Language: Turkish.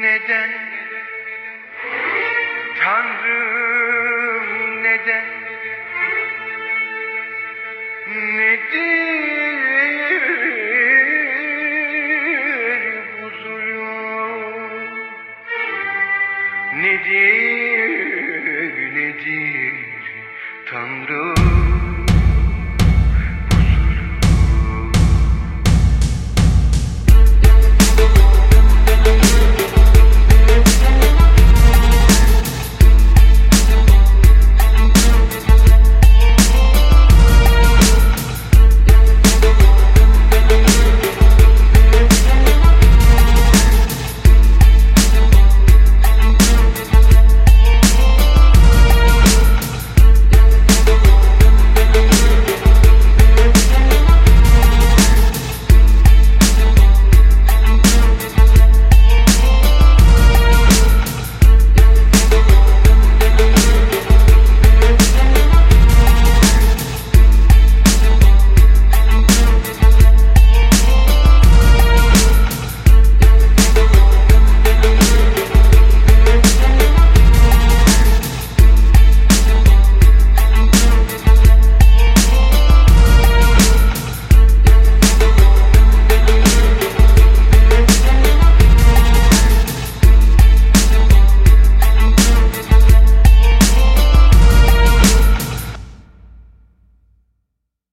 Neden? Tanrım neden? Nedir bu zulüm? Nedir,